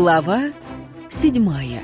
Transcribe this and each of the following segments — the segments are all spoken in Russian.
Глава седьмая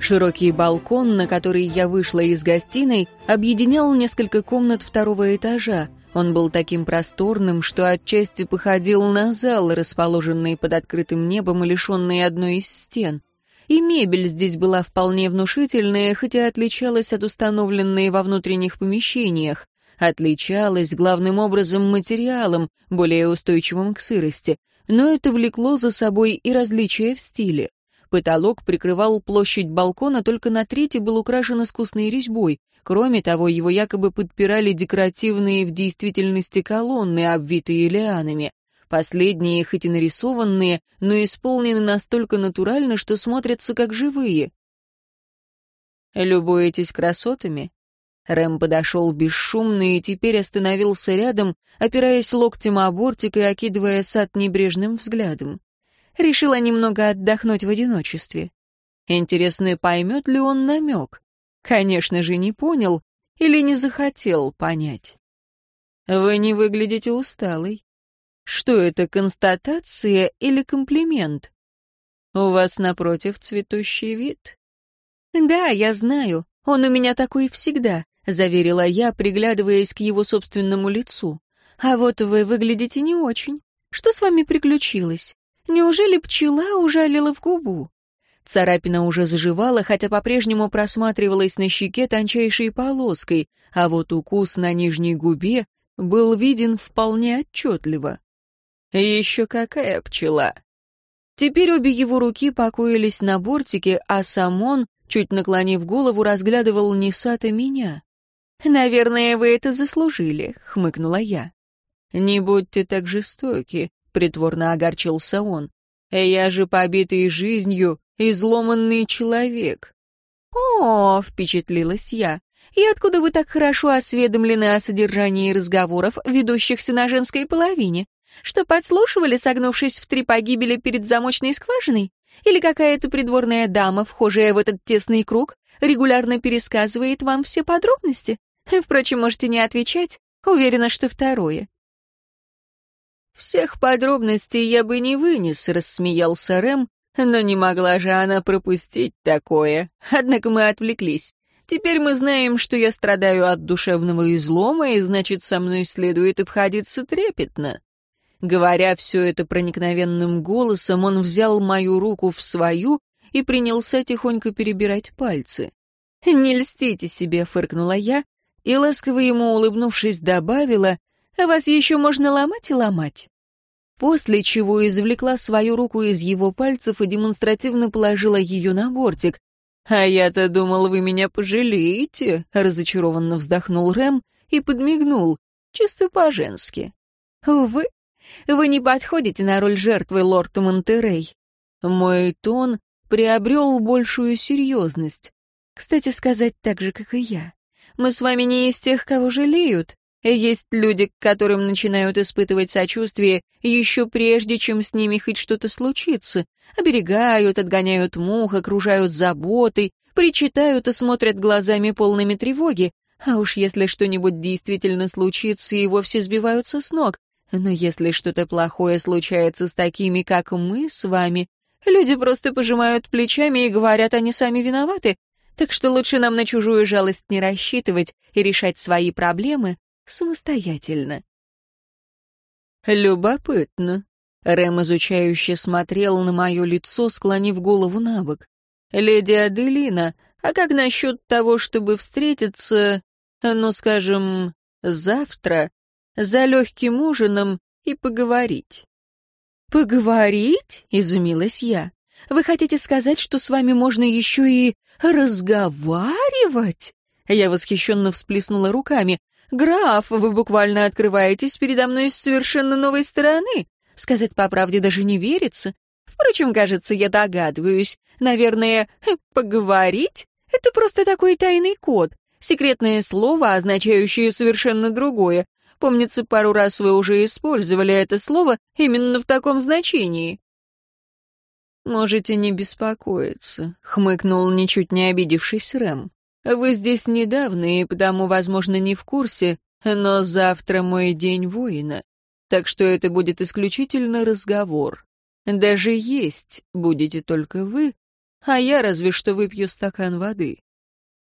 Широкий балкон, на который я вышла из гостиной, объединял несколько комнат второго этажа. Он был таким просторным, что отчасти походил на зал, расположенный под открытым небом и лишенный одной из стен. И мебель здесь была вполне внушительная, хотя отличалась от установленной во внутренних помещениях отличалась главным образом материалом, более устойчивым к сырости, но это влекло за собой и различия в стиле. Потолок прикрывал площадь балкона, только на трети был украшен искусной резьбой. Кроме того, его якобы подпирали декоративные в действительности колонны, обвитые лианами. Последние, хоть и нарисованные, но исполнены настолько натурально, что смотрятся как живые. «Любуетесь красотами?» Рэм подошел бесшумно и теперь остановился рядом, опираясь локтем о бортик и окидывая сад небрежным взглядом. Решила немного отдохнуть в одиночестве. Интересно, поймет ли он намек? Конечно же, не понял или не захотел понять. Вы не выглядите усталой. Что это, констатация или комплимент? У вас напротив цветущий вид. Да, я знаю, он у меня такой всегда. — заверила я, приглядываясь к его собственному лицу. «А вот вы выглядите не очень. Что с вами приключилось? Неужели пчела ужалила в губу?» Царапина уже заживала, хотя по-прежнему просматривалась на щеке тончайшей полоской, а вот укус на нижней губе был виден вполне отчетливо. «Еще какая пчела!» Теперь обе его руки покоились на бортике, а сам он, чуть наклонив голову, разглядывал Несата меня. «Наверное, вы это заслужили», — хмыкнула я. «Не будьте так жестоки», — притворно огорчился он. «Я же побитый жизнью, изломанный человек». «О!» — впечатлилась я. «И откуда вы так хорошо осведомлены о содержании разговоров, ведущихся на женской половине? Что подслушивали, согнувшись в три погибели перед замочной скважиной? Или какая-то придворная дама, вхожая в этот тесный круг, регулярно пересказывает вам все подробности? Впрочем, можете не отвечать. Уверена, что второе. «Всех подробностей я бы не вынес», — рассмеялся Рэм, но не могла же она пропустить такое. Однако мы отвлеклись. Теперь мы знаем, что я страдаю от душевного излома, и значит, со мной следует обходиться трепетно. Говоря все это проникновенным голосом, он взял мою руку в свою и принялся тихонько перебирать пальцы. «Не льстите себе», — фыркнула я, и, ласково ему улыбнувшись, добавила, «А вас еще можно ломать и ломать». После чего извлекла свою руку из его пальцев и демонстративно положила ее на бортик. «А я-то думал, вы меня пожалеете», — разочарованно вздохнул Рэм и подмигнул, чисто по-женски. «Увы, вы не подходите на роль жертвы, лорд Монтерей». Мой тон приобрел большую серьезность. Кстати сказать, так же, как и я. Мы с вами не из тех, кого жалеют. Есть люди, к которым начинают испытывать сочувствие еще прежде, чем с ними хоть что-то случится. Оберегают, отгоняют мух, окружают заботой, причитают и смотрят глазами полными тревоги. А уж если что-нибудь действительно случится, и вовсе сбиваются с ног. Но если что-то плохое случается с такими, как мы с вами, люди просто пожимают плечами и говорят, они сами виноваты, так что лучше нам на чужую жалость не рассчитывать и решать свои проблемы самостоятельно. Любопытно. Рэм изучающе смотрел на мое лицо, склонив голову на бок. «Леди Аделина, а как насчет того, чтобы встретиться, ну, скажем, завтра, за легким ужином и поговорить?» «Поговорить?» — изумилась я. «Вы хотите сказать, что с вами можно еще и «Разговаривать?» Я восхищенно всплеснула руками. «Граф, вы буквально открываетесь передо мной с совершенно новой стороны. Сказать по правде даже не верится. Впрочем, кажется, я догадываюсь. Наверное, поговорить — это просто такой тайный код, секретное слово, означающее совершенно другое. Помнится, пару раз вы уже использовали это слово именно в таком значении. «Можете не беспокоиться», — хмыкнул ничуть не обидевшись Рэм. «Вы здесь недавно и потому, возможно, не в курсе, но завтра мой день воина. так что это будет исключительно разговор. Даже есть будете только вы, а я разве что выпью стакан воды.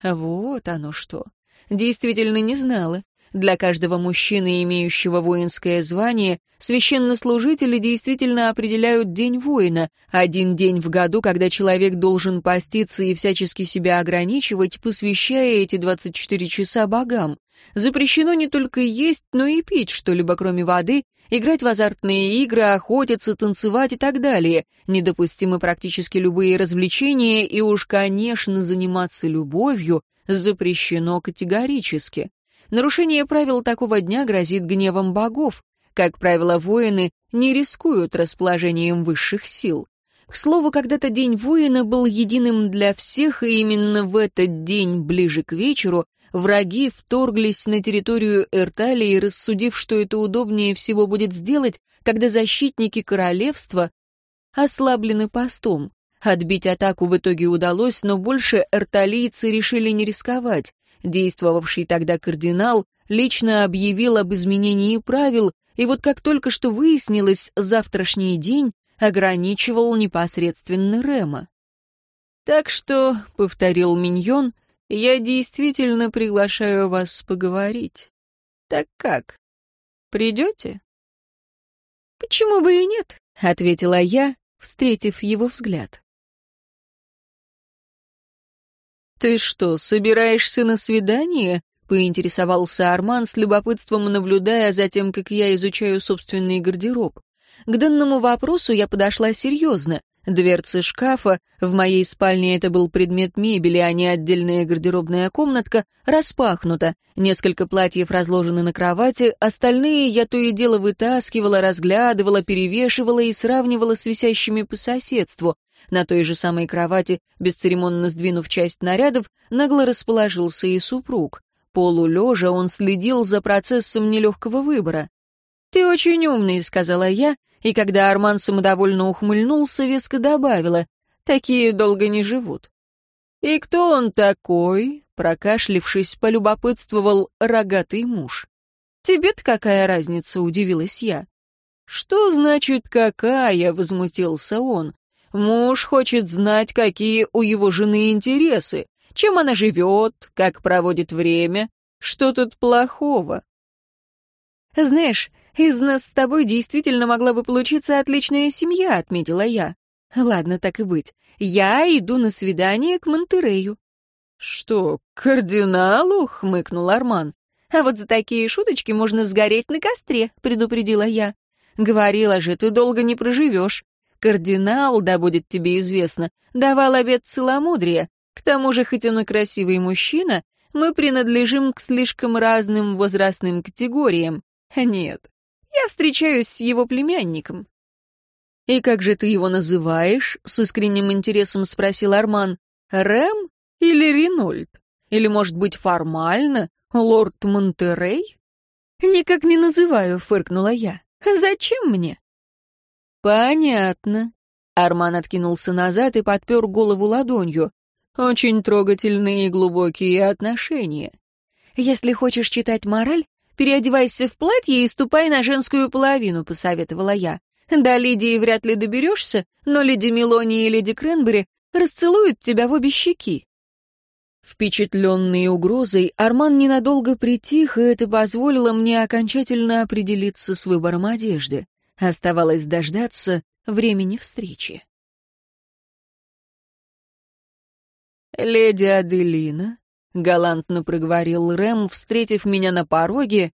Вот оно что. Действительно не знала. Для каждого мужчины, имеющего воинское звание, священнослужители действительно определяют день воина, один день в году, когда человек должен поститься и всячески себя ограничивать, посвящая эти 24 часа богам. Запрещено не только есть, но и пить что-либо, кроме воды, играть в азартные игры, охотиться, танцевать и так далее. Недопустимы практически любые развлечения, и уж, конечно, заниматься любовью запрещено категорически. Нарушение правил такого дня грозит гневом богов. Как правило, воины не рискуют расположением высших сил. К слову, когда-то День воина был единым для всех, и именно в этот день, ближе к вечеру, враги вторглись на территорию Эрталии, рассудив, что это удобнее всего будет сделать, когда защитники королевства ослаблены постом. Отбить атаку в итоге удалось, но больше эрталийцы решили не рисковать. Действовавший тогда кардинал лично объявил об изменении правил, и вот как только что выяснилось, завтрашний день ограничивал непосредственно Рема. «Так что», — повторил Миньон, — «я действительно приглашаю вас поговорить. Так как? Придете?» «Почему бы и нет?» — ответила я, встретив его взгляд. «Ты что, собираешься на свидание?» — поинтересовался Арман с любопытством, наблюдая за тем, как я изучаю собственный гардероб. К данному вопросу я подошла серьезно. Дверцы шкафа, в моей спальне это был предмет мебели, а не отдельная гардеробная комнатка, распахнута. Несколько платьев разложены на кровати, остальные я то и дело вытаскивала, разглядывала, перевешивала и сравнивала с висящими по соседству. На той же самой кровати, бесцеремонно сдвинув часть нарядов, нагло расположился и супруг. Полулежа он следил за процессом нелегкого выбора. «Ты очень умный», — сказала я, и когда Арман самодовольно ухмыльнулся, веско добавила, «такие долго не живут». «И кто он такой?» — прокашлившись, полюбопытствовал рогатый муж. «Тебе-то какая разница?» — удивилась я. «Что значит «какая»?» — возмутился он. Муж хочет знать, какие у его жены интересы, чем она живет, как проводит время, что тут плохого. «Знаешь, из нас с тобой действительно могла бы получиться отличная семья», — отметила я. «Ладно, так и быть. Я иду на свидание к Монтерею». «Что, кардиналу?» — хмыкнул Арман. «А вот за такие шуточки можно сгореть на костре», — предупредила я. «Говорила же, ты долго не проживешь. Кардинал, да будет тебе известно, давал обет целомудрия. К тому же, хоть он и красивый мужчина, мы принадлежим к слишком разным возрастным категориям. Нет, я встречаюсь с его племянником. «И как же ты его называешь?» — с искренним интересом спросил Арман. «Рэм или Ринольд? Или, может быть, формально, лорд Монтерей?» «Никак не называю», — фыркнула я. «Зачем мне?» «Понятно». Арман откинулся назад и подпер голову ладонью. «Очень трогательные и глубокие отношения. Если хочешь читать мораль, переодевайся в платье и ступай на женскую половину», — посоветовала я. «До Лидии вряд ли доберешься, но леди Мелони и леди Кренбери расцелуют тебя в обе щеки». Впечатленный угрозой, Арман ненадолго притих, и это позволило мне окончательно определиться с выбором одежды. Оставалось дождаться времени встречи. «Леди Аделина», — галантно проговорил Рэм, встретив меня на пороге,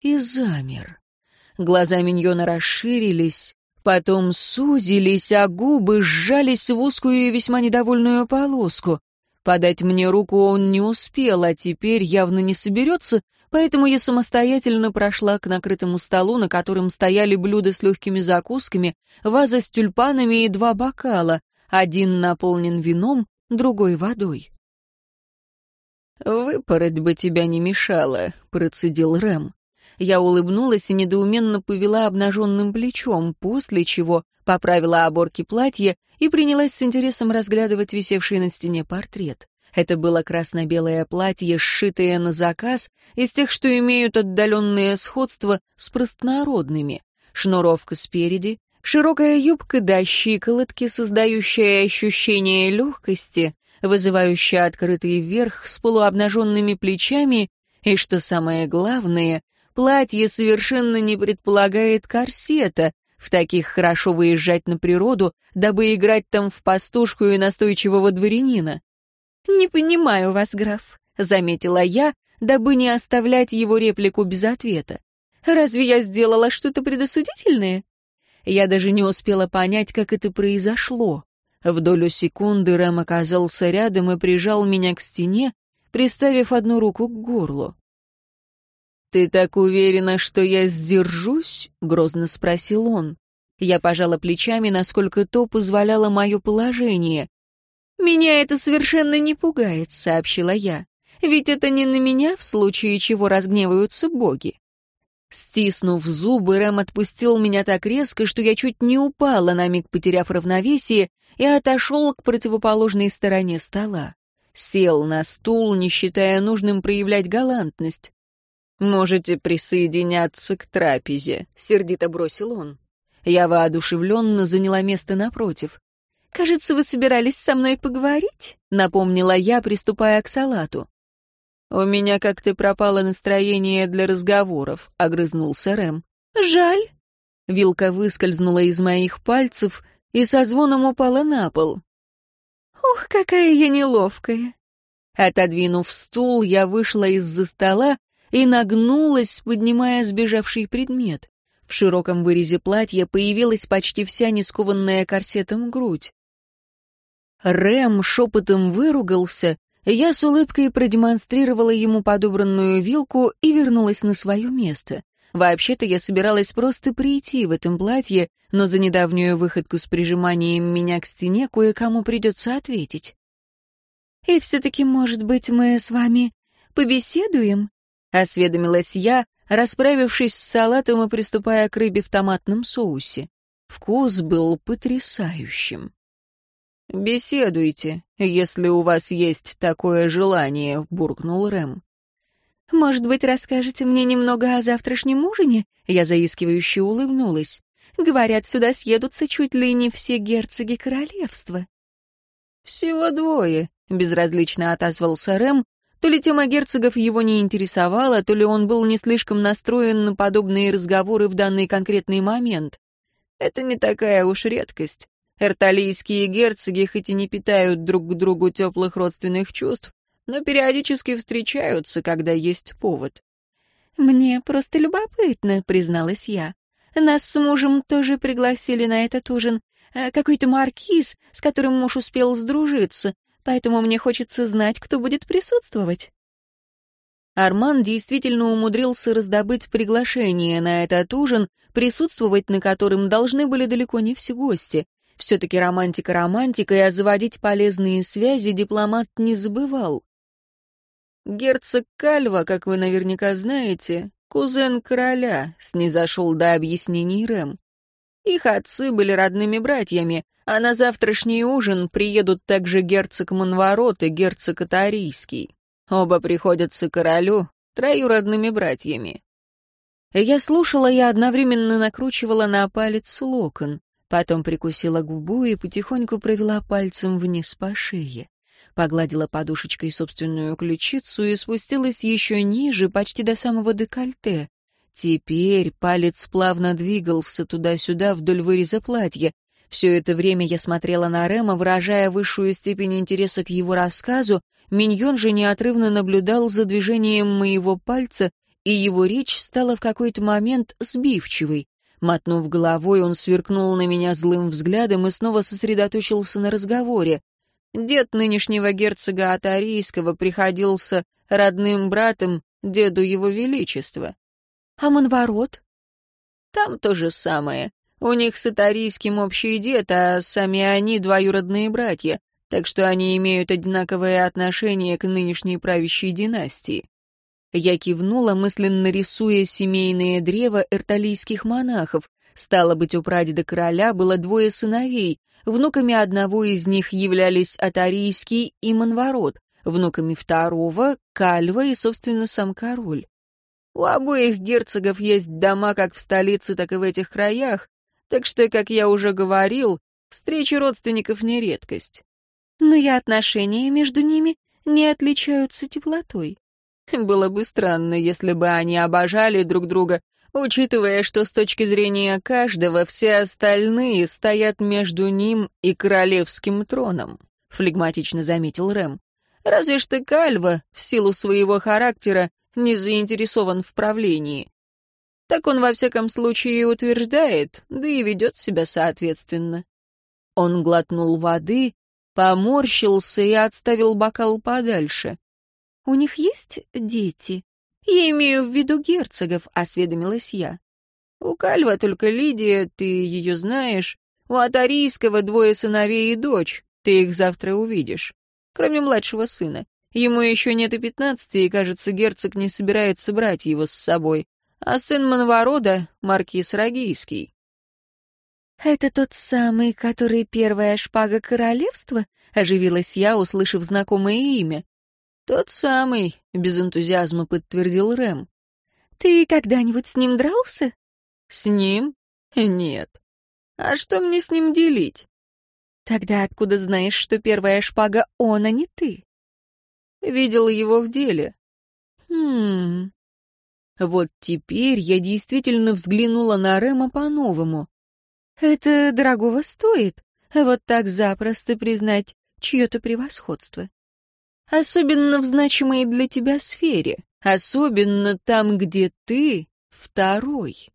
и замер. Глаза миньона расширились, потом сузились, а губы сжались в узкую и весьма недовольную полоску. Подать мне руку он не успел, а теперь явно не соберется, Поэтому я самостоятельно прошла к накрытому столу, на котором стояли блюда с легкими закусками, ваза с тюльпанами и два бокала, один наполнен вином, другой водой. «Выпороть бы тебя не мешало», — процедил Рэм. Я улыбнулась и недоуменно повела обнаженным плечом, после чего поправила оборки платья и принялась с интересом разглядывать висевший на стене портрет. Это было красно-белое платье, сшитое на заказ, из тех, что имеют отдаленное сходство с простонародными. Шнуровка спереди, широкая юбка до щиколотки, создающая ощущение легкости, вызывающая открытый верх с полуобнаженными плечами, и, что самое главное, платье совершенно не предполагает корсета, в таких хорошо выезжать на природу, дабы играть там в пастушку и настойчивого дворянина. «Не понимаю вас, граф», — заметила я, дабы не оставлять его реплику без ответа. «Разве я сделала что-то предосудительное?» Я даже не успела понять, как это произошло. В долю секунды Рэм оказался рядом и прижал меня к стене, приставив одну руку к горлу. «Ты так уверена, что я сдержусь?» — грозно спросил он. Я пожала плечами, насколько то позволяло мое положение. «Меня это совершенно не пугает», — сообщила я. «Ведь это не на меня, в случае чего разгневаются боги». Стиснув зубы, Рэм отпустил меня так резко, что я чуть не упала, на миг потеряв равновесие, и отошел к противоположной стороне стола. Сел на стул, не считая нужным проявлять галантность. «Можете присоединяться к трапезе», — сердито бросил он. Я воодушевленно заняла место напротив. «Кажется, вы собирались со мной поговорить?» — напомнила я, приступая к салату. «У меня как-то пропало настроение для разговоров», — огрызнулся Рэм. «Жаль». Вилка выскользнула из моих пальцев и со звоном упала на пол. «Ух, какая я неловкая!» Отодвинув стул, я вышла из-за стола и нагнулась, поднимая сбежавший предмет. В широком вырезе платья появилась почти вся нескованная корсетом грудь. Рэм шепотом выругался, я с улыбкой продемонстрировала ему подобранную вилку и вернулась на свое место. Вообще-то я собиралась просто прийти в этом платье, но за недавнюю выходку с прижиманием меня к стене кое-кому придется ответить. «И все-таки, может быть, мы с вами побеседуем?» — осведомилась я, расправившись с салатом и приступая к рыбе в томатном соусе. Вкус был потрясающим. «Беседуйте, если у вас есть такое желание», — буркнул Рэм. «Может быть, расскажете мне немного о завтрашнем ужине?» Я заискивающе улыбнулась. «Говорят, сюда съедутся чуть ли не все герцоги королевства». «Всего двое», — безразлично отозвался Рэм. То ли тема герцогов его не интересовала, то ли он был не слишком настроен на подобные разговоры в данный конкретный момент. Это не такая уж редкость. Эрталийские герцоги хоть и не питают друг к другу теплых родственных чувств, но периодически встречаются, когда есть повод. «Мне просто любопытно», — призналась я. «Нас с мужем тоже пригласили на этот ужин. Э, какой-то маркиз, с которым муж успел сдружиться, поэтому мне хочется знать, кто будет присутствовать». Арман действительно умудрился раздобыть приглашение на этот ужин, присутствовать на котором должны были далеко не все гости. Все-таки романтика романтикой, а заводить полезные связи дипломат не забывал. Герцог Кальва, как вы наверняка знаете, кузен короля, снизошел до объяснений Рэм. Их отцы были родными братьями, а на завтрашний ужин приедут также герцог Монворот и герцог Атарийский. Оба приходятся королю троюродными братьями. Я слушала и одновременно накручивала на палец локон. Потом прикусила губу и потихоньку провела пальцем вниз по шее. Погладила подушечкой собственную ключицу и спустилась еще ниже, почти до самого декольте. Теперь палец плавно двигался туда-сюда вдоль выреза платья. Все это время я смотрела на Рема, выражая высшую степень интереса к его рассказу, Миньон же неотрывно наблюдал за движением моего пальца, и его речь стала в какой-то момент сбивчивой. Мотнув головой, он сверкнул на меня злым взглядом и снова сосредоточился на разговоре. Дед нынешнего герцога Атарийского приходился родным братом деду его величества. А Монворот? Там то же самое. У них с Атарийским общий дед, а сами они двоюродные братья, так что они имеют одинаковое отношение к нынешней правящей династии. Я кивнула, мысленно рисуя семейное древо эрталийских монахов. Стало быть, у прадеда короля было двое сыновей. Внуками одного из них являлись Атарийский и Монворот. внуками второго, Кальва и, собственно, сам король. У обоих герцогов есть дома как в столице, так и в этих краях, так что, как я уже говорил, встречи родственников не редкость. Но и отношения между ними не отличаются теплотой. Было бы странно, если бы они обожали друг друга, учитывая, что с точки зрения каждого все остальные стоят между ним и королевским троном, флегматично заметил Рэм. Разве что Кальва, в силу своего характера, не заинтересован в правлении. Так он во всяком случае утверждает, да и ведет себя соответственно. Он глотнул воды, поморщился и отставил бокал подальше. «У них есть дети?» «Я имею в виду герцогов», — осведомилась я. «У Кальва только Лидия, ты ее знаешь. У Атарийского двое сыновей и дочь, ты их завтра увидишь. Кроме младшего сына. Ему еще нет и пятнадцати, и, кажется, герцог не собирается брать его с собой. А сын Манворода — маркиз Рогийский». «Это тот самый, который первая шпага королевства?» — оживилась я, услышав знакомое имя. «Тот самый», — без энтузиазма подтвердил Рэм. «Ты когда-нибудь с ним дрался?» «С ним? Нет. А что мне с ним делить?» «Тогда откуда знаешь, что первая шпага он, а не ты?» «Видел его в деле». «Хм...» Вот теперь я действительно взглянула на Рэма по-новому. «Это дорогого стоит, вот так запросто признать чье-то превосходство» особенно в значимой для тебя сфере, особенно там, где ты второй.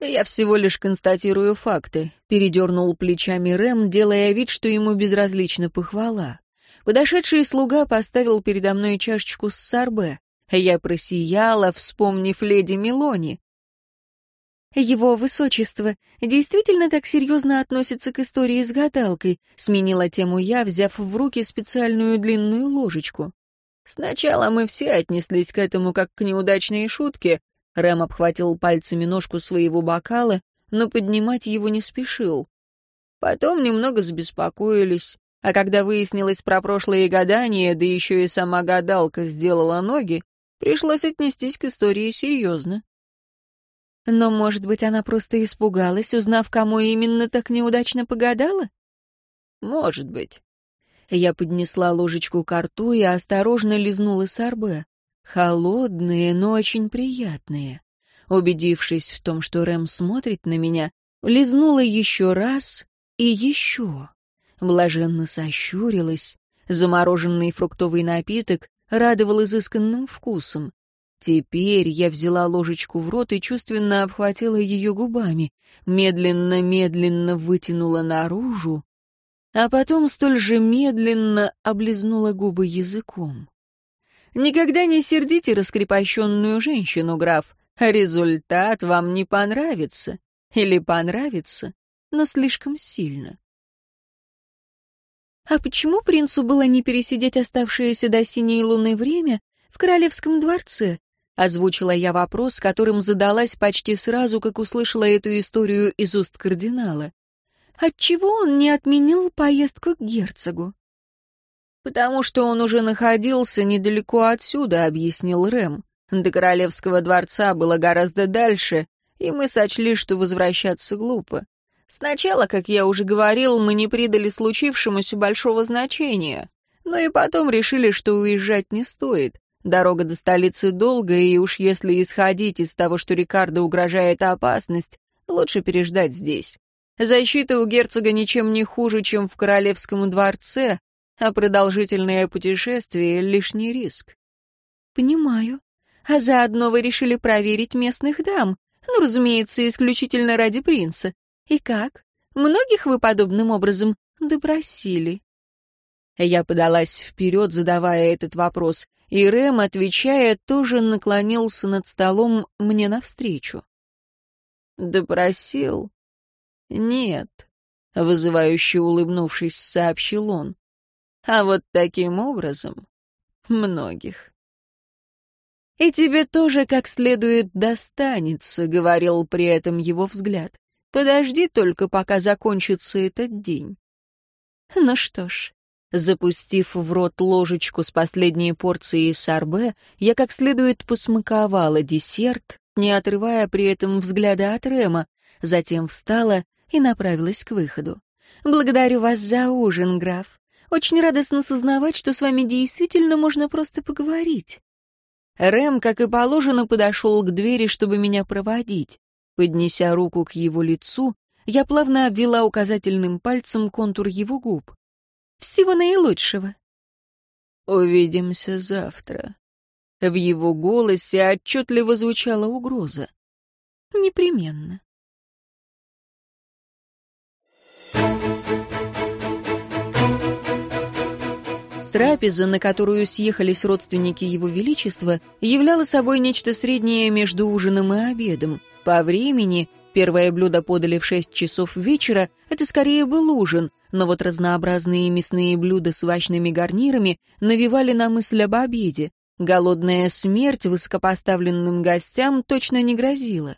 Я всего лишь констатирую факты, передернул плечами Рэм, делая вид, что ему безразлична похвала. Подошедший слуга поставил передо мной чашечку с сорбе. Я просияла, вспомнив леди Мелони. «Его высочество действительно так серьезно относится к истории с гадалкой», сменила тему я, взяв в руки специальную длинную ложечку. «Сначала мы все отнеслись к этому как к неудачной шутке», Рэм обхватил пальцами ножку своего бокала, но поднимать его не спешил. Потом немного забеспокоились, а когда выяснилось про прошлые гадания, да еще и сама гадалка сделала ноги, пришлось отнестись к истории серьезно. Но, может быть, она просто испугалась, узнав, кому именно так неудачно погадала? Может быть. Я поднесла ложечку к рту и осторожно лизнула сорбе. Холодные, но очень приятные. Убедившись в том, что Рэм смотрит на меня, лизнула еще раз и еще. Блаженно сощурилась. Замороженный фруктовый напиток радовал изысканным вкусом. Теперь я взяла ложечку в рот и чувственно обхватила ее губами, медленно-медленно вытянула наружу, а потом столь же медленно облизнула губы языком. Никогда не сердите раскрепощенную женщину, граф, результат вам не понравится. Или понравится, но слишком сильно. А почему принцу было не пересидеть оставшееся до синей луны время в королевском дворце, Озвучила я вопрос, которым задалась почти сразу, как услышала эту историю из уст кардинала. Отчего он не отменил поездку к герцогу? «Потому что он уже находился недалеко отсюда», — объяснил Рэм. «До королевского дворца было гораздо дальше, и мы сочли, что возвращаться глупо. Сначала, как я уже говорил, мы не придали случившемуся большого значения, но и потом решили, что уезжать не стоит. Дорога до столицы долгая, и уж если исходить из того, что Рикардо угрожает опасность, лучше переждать здесь. Защита у герцога ничем не хуже, чем в королевском дворце, а продолжительное путешествие — лишний риск. Понимаю. А заодно вы решили проверить местных дам, ну, разумеется, исключительно ради принца. И как? Многих вы подобным образом допросили? Я подалась вперед, задавая этот вопрос, и Рэм, отвечая, тоже наклонился над столом мне навстречу. «Допросил?» «Нет», — вызывающе улыбнувшись, сообщил он. «А вот таким образом многих». «И тебе тоже как следует достанется», — говорил при этом его взгляд. «Подожди только, пока закончится этот день». «Ну что ж, Запустив в рот ложечку с последней порцией сорбе, я как следует посмаковала десерт, не отрывая при этом взгляда от Рема, затем встала и направилась к выходу. «Благодарю вас за ужин, граф. Очень радостно сознавать, что с вами действительно можно просто поговорить». Рэм, как и положено, подошел к двери, чтобы меня проводить. Поднеся руку к его лицу, я плавно обвела указательным пальцем контур его губ. «Всего наилучшего». «Увидимся завтра». В его голосе отчетливо звучала угроза. «Непременно». Трапеза, на которую съехались родственники Его Величества, являла собой нечто среднее между ужином и обедом. По времени первое блюдо подали в шесть часов вечера, это скорее был ужин, но вот разнообразные мясные блюда с овощными гарнирами навевали на мысль об обеде. Голодная смерть высокопоставленным гостям точно не грозила.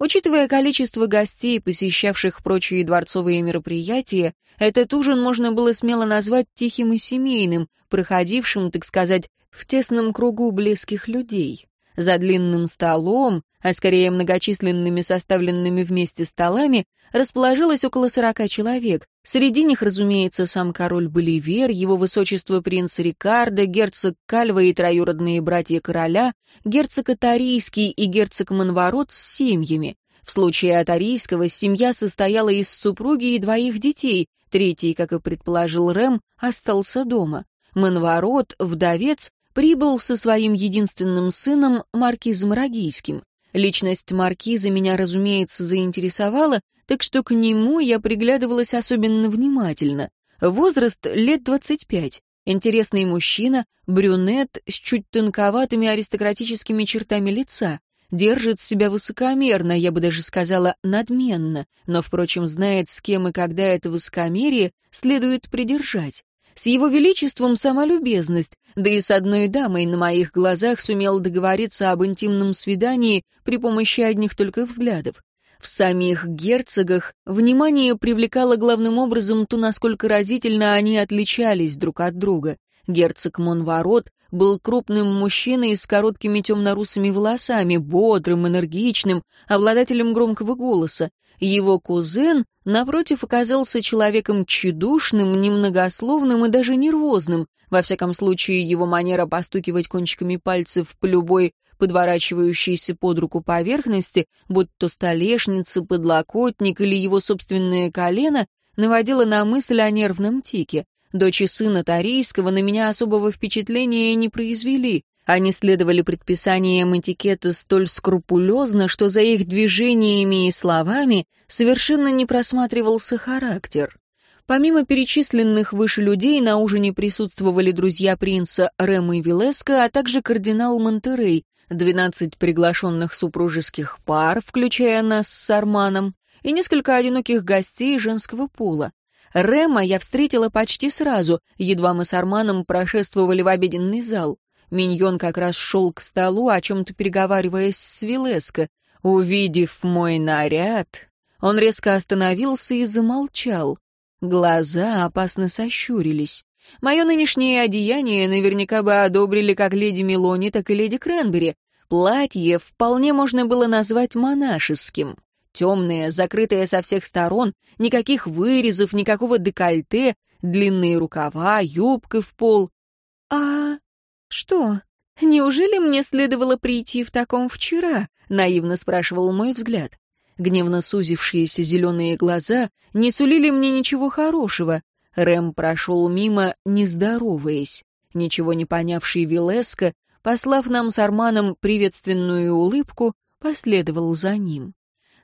Учитывая количество гостей, посещавших прочие дворцовые мероприятия, этот ужин можно было смело назвать тихим и семейным, проходившим, так сказать, в тесном кругу близких людей. За длинным столом, а скорее многочисленными составленными вместе столами, расположилось около сорока человек. Среди них, разумеется, сам король Боливер, его высочество принц Рикардо, герцог Кальва и троюродные братья короля, герцог Атарийский и герцог Манворот с семьями. В случае Атарийского семья состояла из супруги и двоих детей, третий, как и предположил Рэм, остался дома. Манворот, вдовец, прибыл со своим единственным сыном, маркизом Рогийским. Личность маркиза меня, разумеется, заинтересовала, так что к нему я приглядывалась особенно внимательно. Возраст лет двадцать пять. Интересный мужчина, брюнет с чуть тонковатыми аристократическими чертами лица. Держит себя высокомерно, я бы даже сказала надменно, но, впрочем, знает, с кем и когда это высокомерие следует придержать. С его величеством сама любезность, да и с одной дамой на моих глазах сумел договориться об интимном свидании при помощи одних только взглядов. В самих герцогах внимание привлекало главным образом то, насколько разительно они отличались друг от друга. Герцог Монворот был крупным мужчиной с короткими темно-русыми волосами, бодрым, энергичным, обладателем громкого голоса. Его кузен, напротив, оказался человеком тщедушным, немногословным и даже нервозным. Во всяком случае, его манера постукивать кончиками пальцев по любой подворачивающейся под руку поверхности, будь то столешница, подлокотник или его собственное колено, наводила на мысль о нервном тике. Дочи сына Тарийского на меня особого впечатления не произвели. Они следовали предписаниям этикета столь скрупулезно, что за их движениями и словами совершенно не просматривался характер. Помимо перечисленных выше людей, на ужине присутствовали друзья принца Рэма и Вилеска, а также кардинал Монтерей, 12 приглашенных супружеских пар, включая нас с Арманом, и несколько одиноких гостей женского пола. Рема я встретила почти сразу, едва мы с Арманом прошествовали в обеденный зал. Миньон как раз шел к столу, о чем-то переговариваясь с Вилеско. Увидев мой наряд, он резко остановился и замолчал. Глаза опасно сощурились. Мое нынешнее одеяние наверняка бы одобрили как леди Мелони, так и леди Кренбери. Платье вполне можно было назвать монашеским. Темное, закрытое со всех сторон, никаких вырезов, никакого декольте, длинные рукава, юбка в пол. «А «Что? Неужели мне следовало прийти в таком вчера?» — наивно спрашивал мой взгляд. Гневно сузившиеся зеленые глаза не сулили мне ничего хорошего. Рэм прошел мимо, не здороваясь. Ничего не понявший Вилеско, послав нам с Арманом приветственную улыбку, последовал за ним.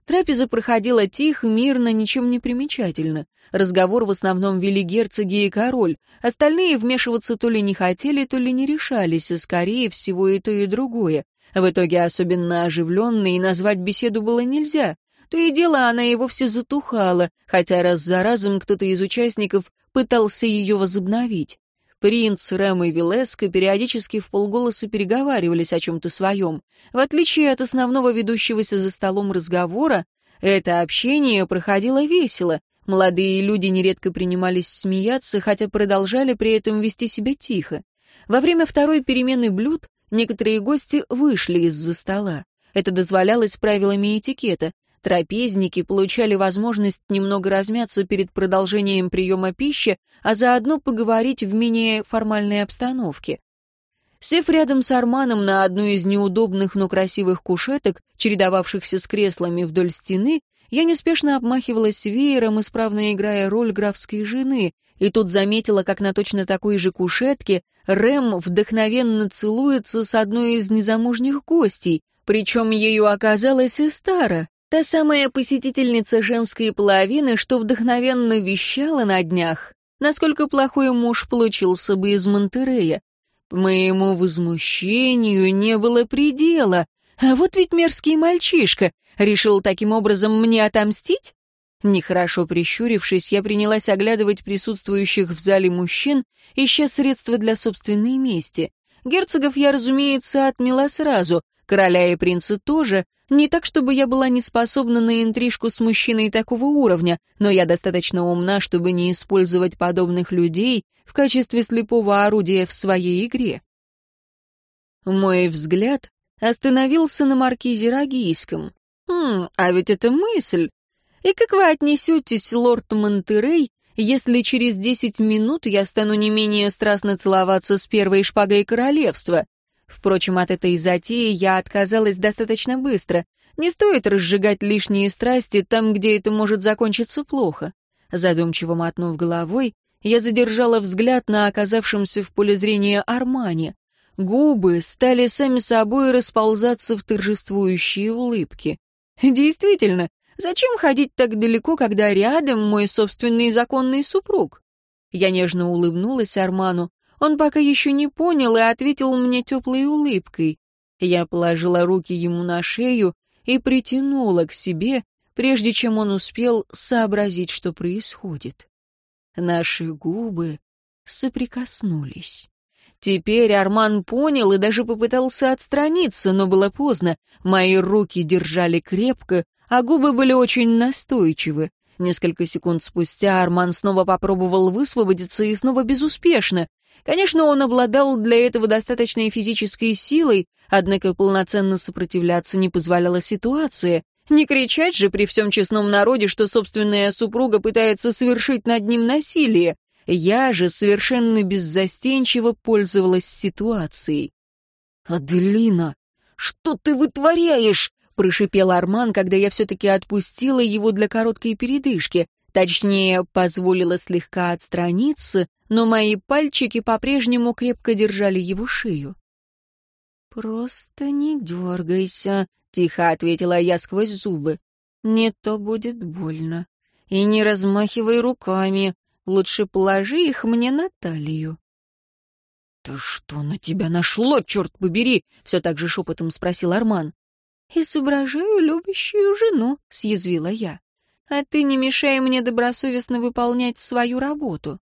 Трапеза проходила тихо, мирно, ничем не примечательно. Разговор в основном вели герцоги и король. Остальные вмешиваться то ли не хотели, то ли не решались, а скорее всего и то, и другое. В итоге особенно оживленной назвать беседу было нельзя. То и дело она и вовсе затухала, хотя раз за разом кто-то из участников пытался ее возобновить. Принц, Рэм и Вилеско периодически в полголоса переговаривались о чем-то своем. В отличие от основного ведущегося за столом разговора, это общение проходило весело. Молодые люди нередко принимались смеяться, хотя продолжали при этом вести себя тихо. Во время второй перемены блюд некоторые гости вышли из-за стола. Это дозволялось правилами этикета. Трапезники получали возможность немного размяться перед продолжением приема пищи, а заодно поговорить в менее формальной обстановке. Сев рядом с Арманом на одну из неудобных, но красивых кушеток, чередовавшихся с креслами вдоль стены, я неспешно обмахивалась веером, исправно играя роль графской жены, и тут заметила, как на точно такой же кушетке Рэм вдохновенно целуется с одной из незамужних гостей, причем ею оказалась и Стара, та самая посетительница женской половины, что вдохновенно вещала на днях, насколько плохой муж получился бы из Монтерея. Моему возмущению не было предела, а вот ведь мерзкий мальчишка, решил таким образом мне отомстить? Нехорошо прищурившись, я принялась оглядывать присутствующих в зале мужчин, ища средства для собственной мести. Герцогов я, разумеется, отмела сразу, короля и принца тоже, не так, чтобы я была не способна на интрижку с мужчиной такого уровня, но я достаточно умна, чтобы не использовать подобных людей в качестве слепого орудия в своей игре. Мой взгляд остановился на маркизе Рогийском. Хм, а ведь это мысль. И как вы отнесетесь, лорд Монтерей, если через десять минут я стану не менее страстно целоваться с первой шпагой королевства? Впрочем, от этой затеи я отказалась достаточно быстро. Не стоит разжигать лишние страсти там, где это может закончиться плохо. Задумчиво мотнув головой, я задержала взгляд на оказавшемся в поле зрения Армане. Губы стали сами собой расползаться в торжествующие улыбки. Действительно, Зачем ходить так далеко, когда рядом мой собственный законный супруг? Я нежно улыбнулась Арману. Он пока еще не понял и ответил мне теплой улыбкой. Я положила руки ему на шею и притянула к себе, прежде чем он успел сообразить, что происходит. Наши губы соприкоснулись. Теперь Арман понял и даже попытался отстраниться, но было поздно. Мои руки держали крепко, а губы были очень настойчивы. Несколько секунд спустя Арман снова попробовал высвободиться и снова безуспешно. Конечно, он обладал для этого достаточной физической силой, однако полноценно сопротивляться не позволяла ситуация. Не кричать же при всем честном народе, что собственная супруга пытается совершить над ним насилие. Я же совершенно беззастенчиво пользовалась ситуацией. «Аделина, что ты вытворяешь?» прошипел Арман, когда я все-таки отпустила его для короткой передышки. Точнее, позволила слегка отстраниться, но мои пальчики по-прежнему крепко держали его шею. «Просто не дергайся», — тихо ответила я сквозь зубы. «Не то будет больно. И не размахивай руками. Лучше положи их мне на талию». «Да что на тебя нашло, черт побери?» — все так же шепотом спросил Арман. «Изображаю любящую жену», — съязвила я. «А ты не мешай мне добросовестно выполнять свою работу».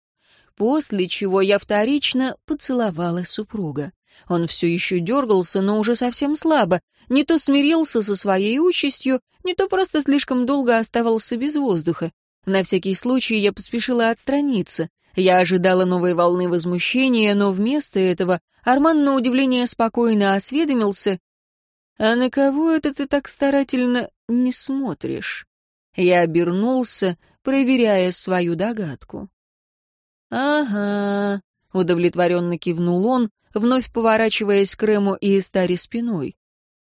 После чего я вторично поцеловала супруга. Он все еще дергался, но уже совсем слабо. Не то смирился со своей участью, не то просто слишком долго оставался без воздуха. На всякий случай я поспешила отстраниться. Я ожидала новой волны возмущения, но вместо этого Арман на удивление спокойно осведомился, «А на кого это ты так старательно не смотришь?» Я обернулся, проверяя свою догадку. «Ага», — удовлетворенно кивнул он, вновь поворачиваясь к Рэму и Эстаре спиной.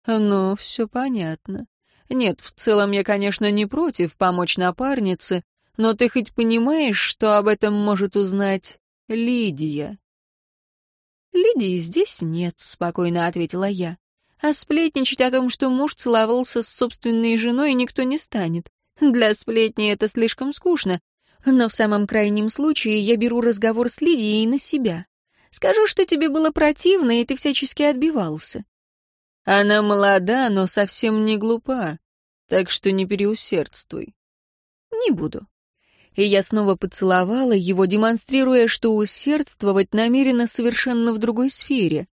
«Ну, все понятно. Нет, в целом я, конечно, не против помочь напарнице, но ты хоть понимаешь, что об этом может узнать Лидия?» «Лидии здесь нет», — спокойно ответила я. А сплетничать о том, что муж целовался с собственной женой, никто не станет. Для сплетни это слишком скучно. Но в самом крайнем случае я беру разговор с Лидией на себя. Скажу, что тебе было противно, и ты всячески отбивался. Она молода, но совсем не глупа, так что не переусердствуй. Не буду. И я снова поцеловала его, демонстрируя, что усердствовать намерена совершенно в другой сфере.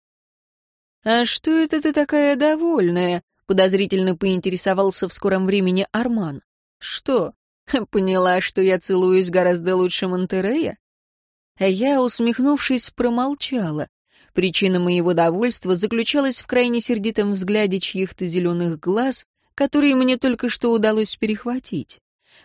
«А что это ты такая довольная?» — подозрительно поинтересовался в скором времени Арман. «Что, Поняла, что я целуюсь гораздо лучше Монтерея? Я, усмехнувшись, промолчала. Причина моего довольства заключалась в крайне сердитом взгляде чьих-то зеленых глаз, которые мне только что удалось перехватить.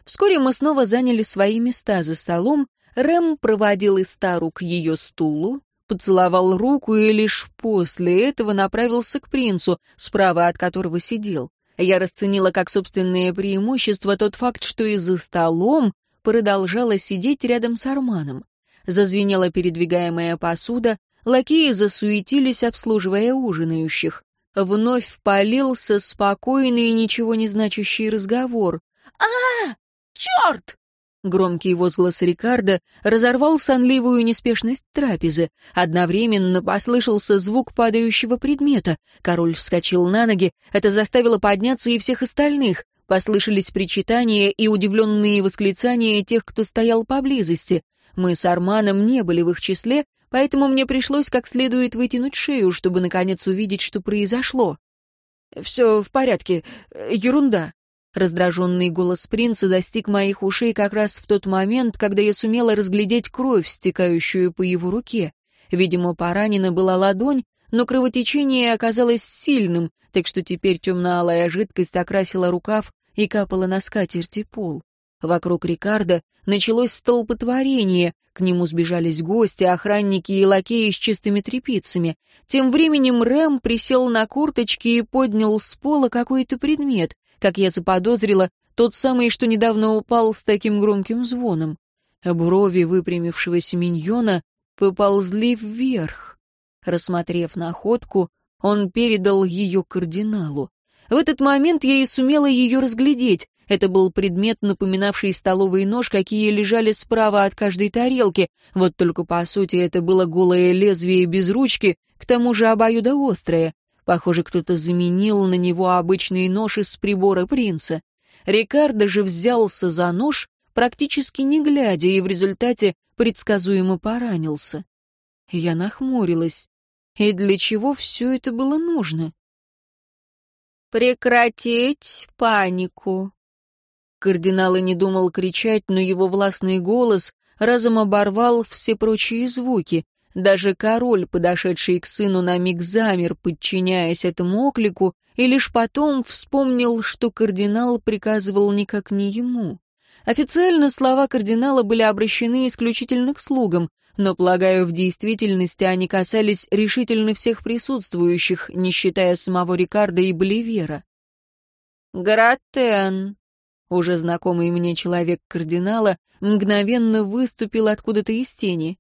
Вскоре мы снова заняли свои места за столом, Рэм проводил Истару к ее стулу, поцеловал руку и лишь после этого направился к принцу, справа от которого сидел. Я расценила как собственное преимущество тот факт, что и за столом продолжала сидеть рядом с Арманом. Зазвенела передвигаемая посуда, лакеи засуетились, обслуживая ужинающих. Вновь полился спокойный и ничего не значащий разговор. «А, черт!» Громкий возглас Рикардо разорвал сонливую неспешность трапезы. Одновременно послышался звук падающего предмета. Король вскочил на ноги. Это заставило подняться и всех остальных. Послышались причитания и удивленные восклицания тех, кто стоял поблизости. Мы с Арманом не были в их числе, поэтому мне пришлось как следует вытянуть шею, чтобы наконец увидеть, что произошло. «Все в порядке. Ерунда», Раздраженный голос принца достиг моих ушей как раз в тот момент, когда я сумела разглядеть кровь, стекающую по его руке. Видимо, поранена была ладонь, но кровотечение оказалось сильным, так что теперь темно-алая жидкость окрасила рукав и капала на скатерть и пол. Вокруг Рикардо началось столпотворение, к нему сбежались гости, охранники и лакеи с чистыми тряпицами. Тем временем Рэм присел на курточки и поднял с пола какой-то предмет как я заподозрила, тот самый, что недавно упал с таким громким звоном. Брови выпрямившегося миньона поползли вверх. Рассмотрев находку, он передал ее кардиналу. В этот момент я и сумела ее разглядеть. Это был предмет, напоминавший столовый нож, какие лежали справа от каждой тарелки. Вот только по сути это было голое лезвие без ручки, к тому же обоюдоострое. Похоже, кто-то заменил на него обычный нож из прибора принца. Рикардо же взялся за нож, практически не глядя, и в результате предсказуемо поранился. Я нахмурилась. И для чего все это было нужно? «Прекратить панику!» Кардинал и не думал кричать, но его властный голос разом оборвал все прочие звуки. Даже король, подошедший к сыну на миг замер, подчиняясь этому оклику, и лишь потом вспомнил, что кардинал приказывал никак не ему. Официально слова кардинала были обращены исключительно к слугам, но, полагаю, в действительности они касались решительно всех присутствующих, не считая самого Рикардо и Боливера. «Гратен», уже знакомый мне человек кардинала, мгновенно выступил откуда-то из тени.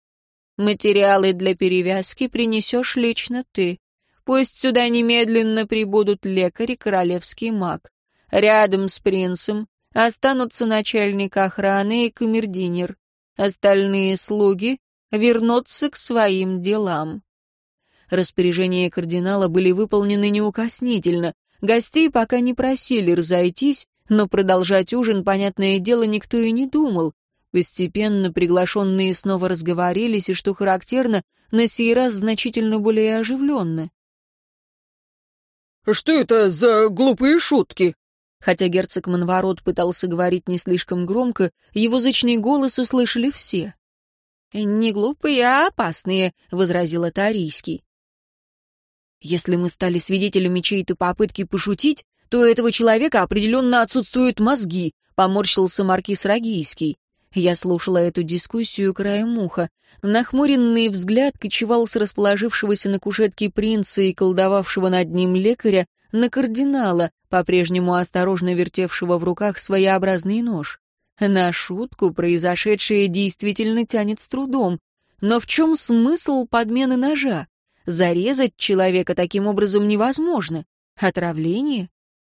Материалы для перевязки принесешь лично ты. Пусть сюда немедленно прибудут лекарь и королевский маг. Рядом с принцем останутся начальник охраны и камердинер. Остальные слуги вернутся к своим делам. Распоряжения кардинала были выполнены неукоснительно. Гостей пока не просили разойтись, но продолжать ужин, понятное дело, никто и не думал. Постепенно приглашенные снова разговорились, и, что характерно, на сей раз значительно более оживленно. «Что это за глупые шутки?» Хотя герцог Монворот пытался говорить не слишком громко, его зычный голос услышали все. «Не глупые, а опасные», — возразил Тарийский. «Если мы стали свидетелями чьей-то попытки пошутить, то у этого человека определенно отсутствуют мозги», — поморщился маркиз Рогийский. Я слушала эту дискуссию краем уха. Нахмуренный взгляд кочевал с расположившегося на кушетке принца и колдовавшего над ним лекаря на кардинала, по-прежнему осторожно вертевшего в руках своеобразный нож. На шутку произошедшее действительно тянет с трудом. Но в чем смысл подмены ножа? Зарезать человека таким образом невозможно. Отравление?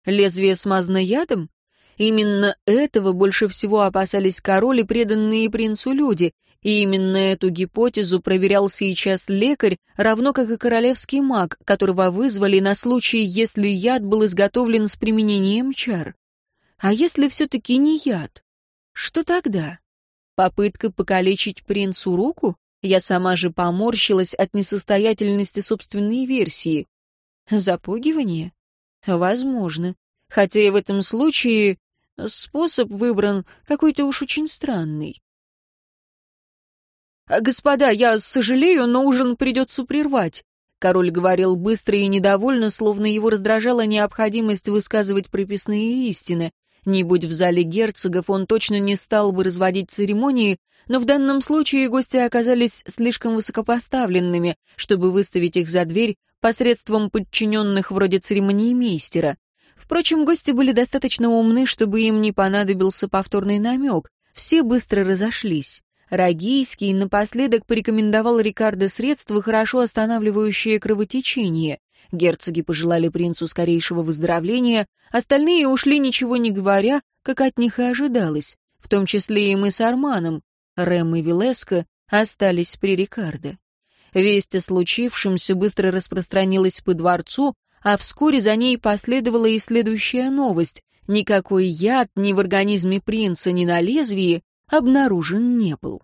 Лезвие смазано ядом? Именно этого больше всего опасались король и преданные принцу люди, и именно эту гипотезу проверял сейчас лекарь, равно как и королевский маг, которого вызвали на случай, если яд был изготовлен с применением чар. А если все-таки не яд? Что тогда? Попытка покалечить принцу руку? Я сама же поморщилась от несостоятельности собственной версии. Запугивание? Возможно. Хотя и в этом случае Способ выбран какой-то уж очень странный. «Господа, я сожалею, но ужин придется прервать», — король говорил быстро и недовольно, словно его раздражала необходимость высказывать прописные истины. Не будь в зале герцогов, он точно не стал бы разводить церемонии, но в данном случае гости оказались слишком высокопоставленными, чтобы выставить их за дверь посредством подчиненных вроде церемониймейстера. Впрочем, гости были достаточно умны, чтобы им не понадобился повторный намек. Все быстро разошлись. Рогийский напоследок порекомендовал Рикардо средства, хорошо останавливающие кровотечение. Герцоги пожелали принцу скорейшего выздоровления, остальные ушли, ничего не говоря, как от них и ожидалось, в том числе и мы с Арманом. Рэм и Вилеско остались при Рикардо. Весть о случившемся быстро распространилась по дворцу, а вскоре за ней последовала и следующая новость. Никакой яд ни в организме принца, ни на лезвии обнаружен не был.